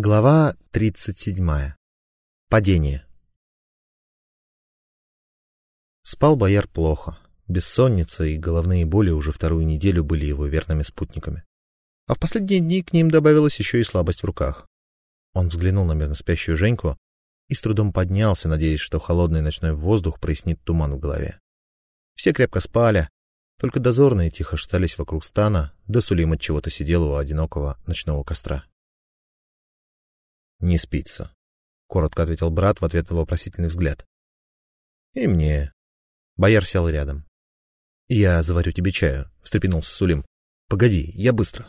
Глава 37. Падение. Спал бояр плохо. Бессонница и головные боли уже вторую неделю были его верными спутниками. А в последние дни к ним добавилась еще и слабость в руках. Он взглянул на мирно спящую Женьку и с трудом поднялся, надеясь, что холодный ночной воздух прояснит туман в голове. Все крепко спали, только дозорные тихо штались вокруг стана, да Сулим от чего-то сидел у одинокого ночного костра. «Не спится», — коротко ответил брат в ответ на вопросительный взгляд. «И мне». Бояр сел рядом. «Я заварю тебе чаю», — встрепенулся Сулим. «Погоди, я быстро».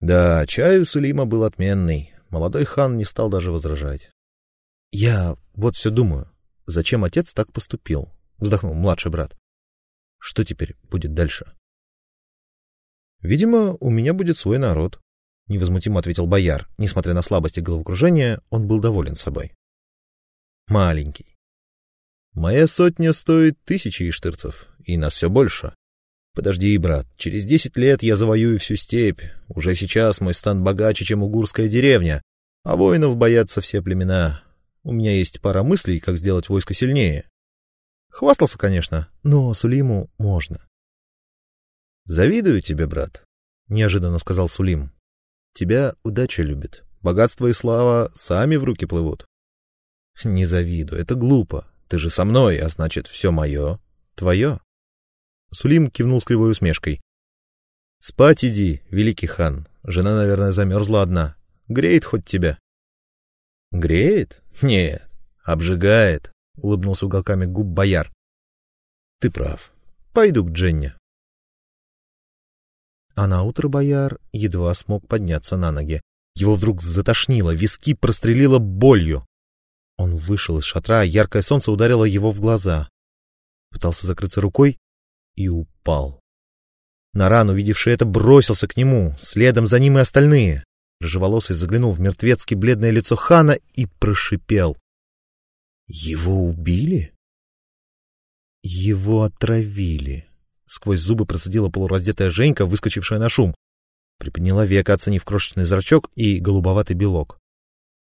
Да, чай у Сулима был отменный. Молодой хан не стал даже возражать. «Я вот все думаю, зачем отец так поступил?» — вздохнул младший брат. «Что теперь будет дальше?» «Видимо, у меня будет свой народ», — невозмутимо ответил бояр. Несмотря на слабости головокружения, он был доволен собой. «Маленький. Моя сотня стоит тысячи иштырцев, и нас все больше. Подожди, брат, через десять лет я завоюю всю степь. Уже сейчас мой стан богаче, чем угурская деревня, а воинов боятся все племена. У меня есть пара мыслей, как сделать войско сильнее. Хвастался, конечно, но Сулиму можно. «Завидую тебе, брат», — неожиданно сказал Сулим. Тебя удача любит. Богатство и слава сами в руки плывут. Не завидую, это глупо. Ты же со мной, а значит, все мое, твое. Сулим кивнул с кривой усмешкой. Спать иди, великий хан. Жена, наверное, замерзла одна. Греет хоть тебя. Греет? Нет, обжигает, улыбнулся уголками губ бояр. Ты прав. Пойду к Дженне. А на утро бояр едва смог подняться на ноги. Его вдруг затошнило, виски прострелило болью. Он вышел из шатра, яркое солнце ударило его в глаза. Пытался закрыться рукой и упал. Наран, увидевший это, бросился к нему, следом за ним и остальные. Рыжеволосый заглянул в мертвецки бледное лицо хана и прошипел. «Его убили?» «Его отравили», Сквозь зубы процедила полураздетая Женька, выскочившая на шум. Приподняла века, оценив крошечный зрачок и голубоватый белок.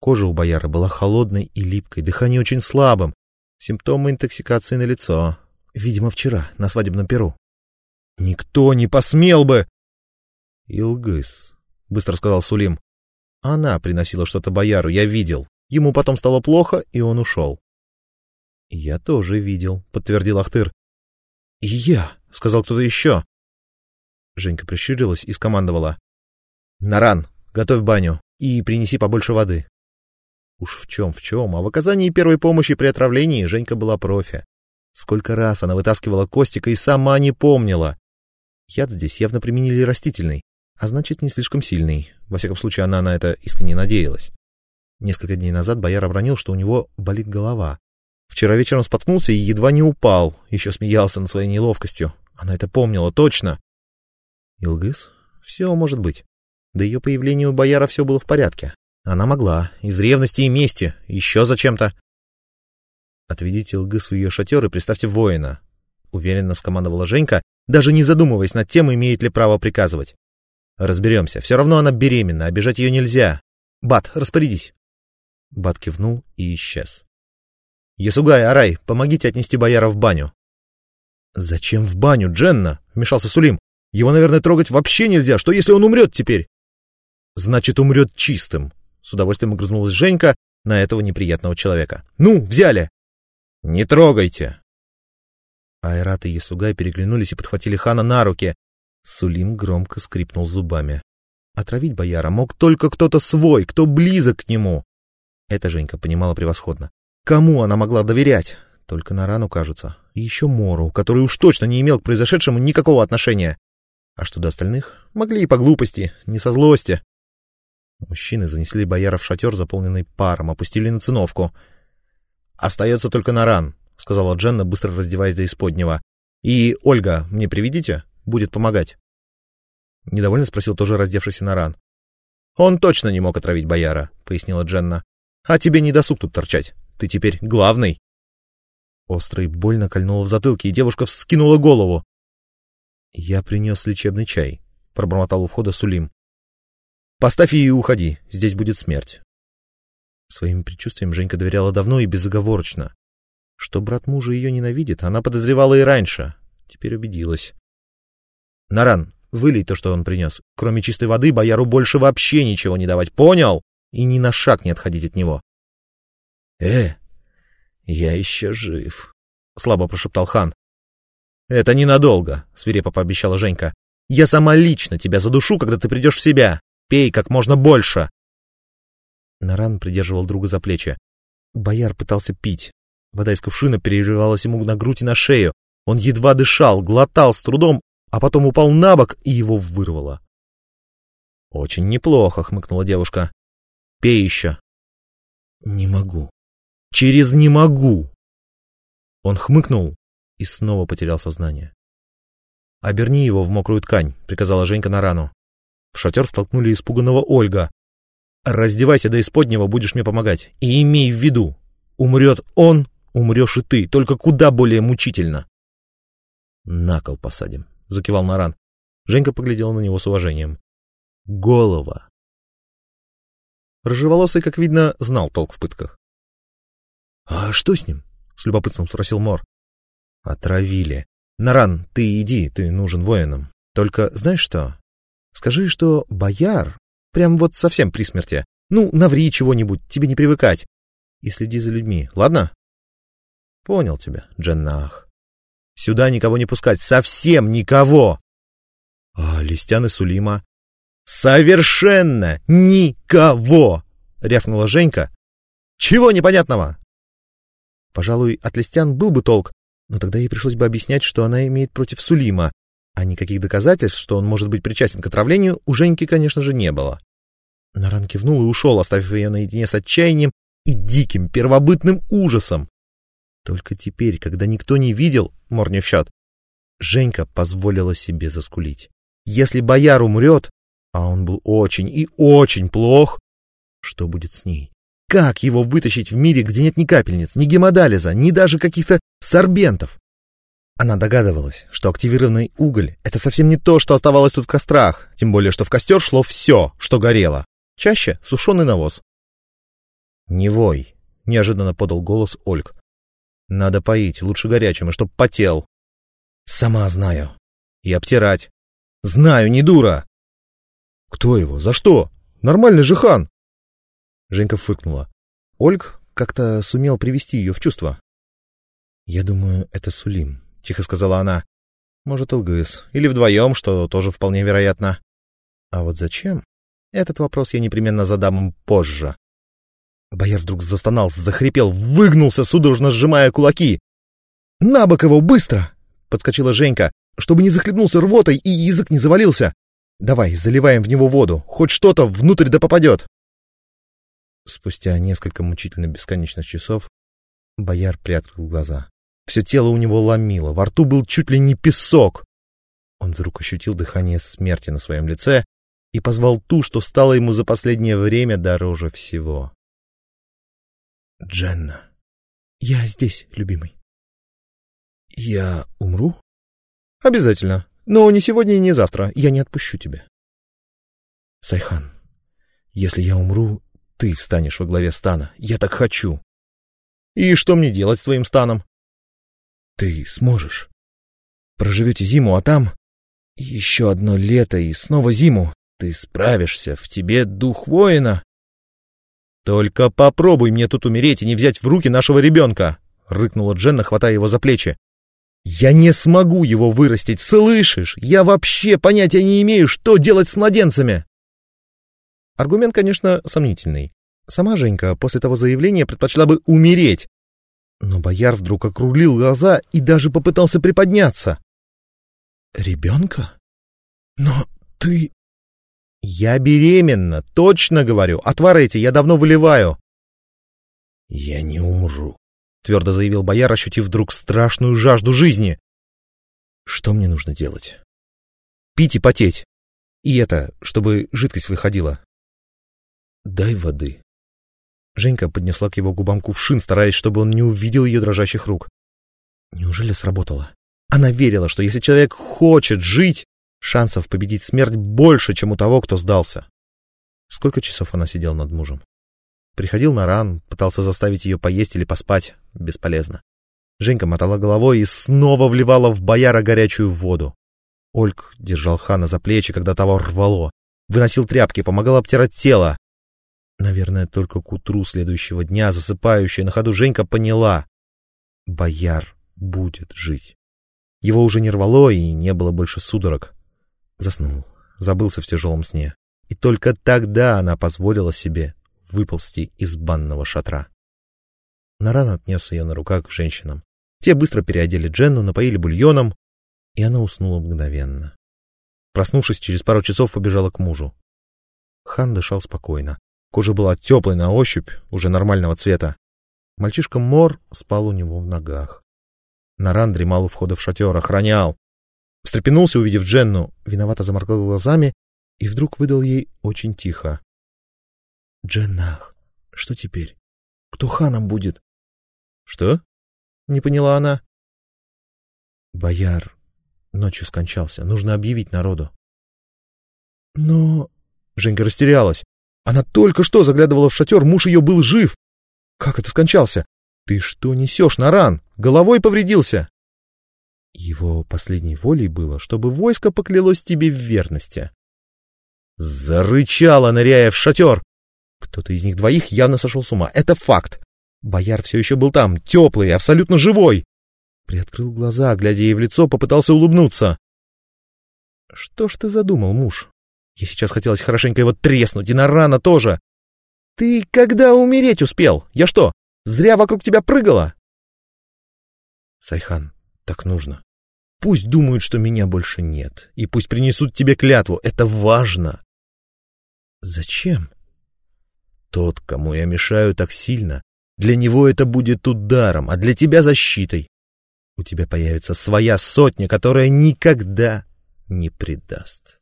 Кожа у бояра была холодной и липкой, дыхание очень слабым. Симптомы интоксикации на лицо. Видимо, вчера, на свадебном перу. «Никто не посмел бы!» «Илгыс», — быстро сказал Сулим. «Она приносила что-то бояру, я видел. Ему потом стало плохо, и он ушел». «Я тоже видел», — подтвердил Ахтыр. «И я», — сказал кто-то еще. Женька прищурилась и скомандовала. «Наран, готовь баню и принеси побольше воды». Уж в чем в чем, а в оказании первой помощи при отравлении Женька была профи. Сколько раз она вытаскивала Костика и сама не помнила. Яд здесь явно применили растительный, а значит, не слишком сильный. Во всяком случае, она на это искренне надеялась. Несколько дней назад бояр обронил, что у него болит голова. Вчера вечером споткнулся и едва не упал, еще смеялся над своей неловкостью. Она это помнила точно. Илгыс? Все может быть. До ее появления у бояра все было в порядке. Она могла. Из ревности и мести. Еще зачем-то. Отведите Илгыс в ее шатер и представьте воина. Уверенно скомандовала Женька, даже не задумываясь над тем, имеет ли право приказывать. Разберемся. Все равно она беременна, обижать ее нельзя. Бат, распорядись. Бат кивнул и исчез. «Ясугай, Арай, помогите отнести бояра в баню». «Зачем в баню, Дженна?» — вмешался Сулим. «Его, наверное, трогать вообще нельзя. Что, если он умрет теперь?» «Значит, умрет чистым», — с удовольствием огрызнулась Женька на этого неприятного человека. «Ну, взяли!» «Не трогайте!» Айрат и Ясугай переглянулись и подхватили хана на руки. Сулим громко скрипнул зубами. Отравить бояра мог только кто-то свой, кто близок к нему. Это Женька понимала превосходно. Кому она могла доверять? Только на рану, кажется. И еще Мору, который уж точно не имел к произошедшему никакого отношения. А что до остальных? Могли и по глупости, не со злости. Мужчины занесли бояра в шатер, заполненный паром, опустили на циновку. «Остается только Наран», — сказала Дженна, быстро раздеваясь до исподнего. «И Ольга, мне приведите? Будет помогать». Недовольно спросил тоже раздевшийся Наран. «Он точно не мог отравить бояра», — пояснила Дженна. «А тебе не досуг тут торчать. Ты теперь главный». Остро и больно кольнуло в затылке, и девушка вскинула голову. «Я принес лечебный чай», — пробормотал у входа Сулим. Поставь ее и уходи, здесь будет смерть. Своим предчувствиям Женька доверяла давно и безоговорочно. Что брат мужа ее ненавидит, она подозревала и раньше. Теперь убедилась. Наран, вылей то, что он принес. Кроме чистой воды, бояру больше вообще ничего не давать, понял? И ни на шаг не отходить от него. Э, я еще жив, — слабо прошептал хан. «Это ненадолго», — свирепо пообещала Женька. «Я сама лично тебя задушу, когда ты придешь в себя. Пей как можно больше!» Наран придерживал друга за плечи. Бояр пытался пить. Вода из кувшина переливалась ему на грудь и на шею. Он едва дышал, глотал с трудом, а потом упал на бок и его вырвало. «Очень неплохо», — хмыкнула девушка. «Пей еще». «Не могу». «Через не могу». Он хмыкнул и снова потерял сознание. «Оберни его в мокрую ткань», — приказала Женька на рану. В шатер втолкнули испуганного Ольга. «Раздевайся до исподнего, будешь мне помогать. И имей в виду, умрет он, умрешь и ты, только куда более мучительно». «На кол посадим», — закивал Наран. Женька поглядела на него с уважением. «Голова». Рыжеволосый, как видно, знал толк в пытках. «А что с ним?» — с любопытством спросил Мор. «Отравили. Наран, ты иди, ты нужен воинам. Только знаешь что? Скажи, что бояр прям вот совсем при смерти. Ну, наври чего-нибудь, тебе не привыкать. И следи за людьми, ладно?» «Понял тебя, Дженнах. Сюда никого не пускать, совсем никого!» «А Листян и Сулима?» «Совершенно никого!» — рявкнула Женька. «Чего непонятного?» Пожалуй, от Листян был бы толк, но тогда ей пришлось бы объяснять, что она имеет против Сулима, а никаких доказательств, что он может быть причастен к отравлению, у Женьки, конечно же, не было. Наран кивнул и ушел, оставив ее наедине с отчаянием и диким первобытным ужасом. Только теперь, когда никто не видел, мор не в счет, Женька позволила себе заскулить. Если бояр умрет, а он был очень и очень плох, что будет с ней? Как его вытащить в мире, где нет ни капельниц, ни гемодализа, ни даже каких-то сорбентов? Она догадывалась, что активированный уголь — это совсем не то, что оставалось тут в кострах, тем более, что в костер шло все, что горело. Чаще — сушеный навоз. «Не вой», — неожиданно подал голос Ольг. «Надо поить, лучше горячим, и чтоб потел». «Сама знаю». «И обтирать». «Знаю, не дура». «Кто его? За что? Нормальный же хан!» Женька фыркнула. Ольг как-то сумел привести ее в чувство. «Я думаю, это Сулим», — тихо сказала она. «Может, Илгыз. Или вдвоем, что тоже вполне вероятно. А вот зачем? Этот вопрос я непременно задам им позже». Бояр вдруг застонал, захрипел, выгнулся, судорожно сжимая кулаки. «На бок его, быстро!» — подскочила Женька, чтобы не захлебнулся рвотой и язык не завалился. «Давай, заливаем в него воду, хоть что-то внутрь да попадет!» Спустя несколько мучительно бесконечных часов бояр приоткрыл глаза. Все тело у него ломило, во рту был чуть ли не песок. Он вдруг ощутил дыхание смерти на своем лице и позвал ту, что стало ему за последнее время дороже всего. «Дженна, я здесь, любимый». «Я умру?» «Обязательно, но не сегодня и не завтра. Я не отпущу тебя». «Сайхан, если я умру, ты встанешь во главе стана. Я так хочу. И что мне делать с твоим станом? Ты сможешь. Проживете зиму, а там... Еще одно лето и снова зиму. Ты справишься, в тебе дух воина. Только попробуй мне тут умереть и не взять в руки нашего ребенка, рыкнула Дженна, хватая его за плечи. Я не смогу его вырастить, слышишь? Я вообще понятия не имею, что делать с младенцами. Аргумент, конечно, сомнительный. Сама Женька после того заявления предпочла бы умереть. Но бояр вдруг округлил глаза и даже попытался приподняться. «Ребенка? Но ты...» «Я беременна, точно говорю. Отвар эти я давно выливаю». «Я не умру», — твердо заявил бояр, ощутив вдруг страшную жажду жизни. «Что мне нужно делать?» «Пить и потеть. И это, чтобы жидкость выходила. «Дай воды». Женька поднесла к его губам кувшин, стараясь, чтобы он не увидел ее дрожащих рук. Неужели сработало? Она верила, что если человек хочет жить, шансов победить смерть больше, чем у того, кто сдался. Сколько часов она сидела над мужем? Приходил на ран, пытался заставить ее поесть или поспать. Бесполезно. Женька мотала головой и снова вливала в бояра горячую воду. Ольг держал Хана за плечи, когда того рвало. Выносил тряпки, помогал обтирать тело. Наверное, только к утру следующего дня засыпающая на ходу Женька поняла. Бояр будет жить. Его уже не рвало и не было больше судорог. Заснул, забылся в тяжелом сне. И только тогда она позволила себе выползти из банного шатра. Наран отнес ее на руках к женщинам. Те быстро переодели Дженну, напоили бульоном, и она уснула мгновенно. Проснувшись, через пару часов побежала к мужу. Хан дышал спокойно. Кожа была теплой на ощупь, уже нормального цвета. Мальчишка Мор спал у него в ногах. Наран дремал у входа в шатер, охранял. Встрепенулся, увидев Дженну, виновато заморгал глазами и вдруг выдал ей очень тихо. — Дженнах, что теперь? Кто ханом будет? — Что? — не поняла она. — Бояр ночью скончался. Нужно объявить народу. — Но... Женька растерялась. Она только что заглядывала в шатер, муж ее был жив. Как это скончался? Ты что несешь, Наран? Головой повредился? Его последней волей было, чтобы войско поклялось тебе в верности. Зарычала, ныряя в шатер. Кто-то из них двоих явно сошел с ума. Это факт. Бояр все еще был там, теплый, абсолютно живой. Приоткрыл глаза, глядя ей в лицо, попытался улыбнуться. Что ж ты задумал, муж? Я сейчас хотелось хорошенько его треснуть, и на рано тоже. Ты когда умереть успел? Я что, зря вокруг тебя прыгала? Сайхан, так нужно. Пусть думают, что меня больше нет, и пусть принесут тебе клятву. Это важно. Зачем? Тот, кому я мешаю так сильно, для него это будет ударом, а для тебя защитой. У тебя появится своя сотня, которая никогда не предаст.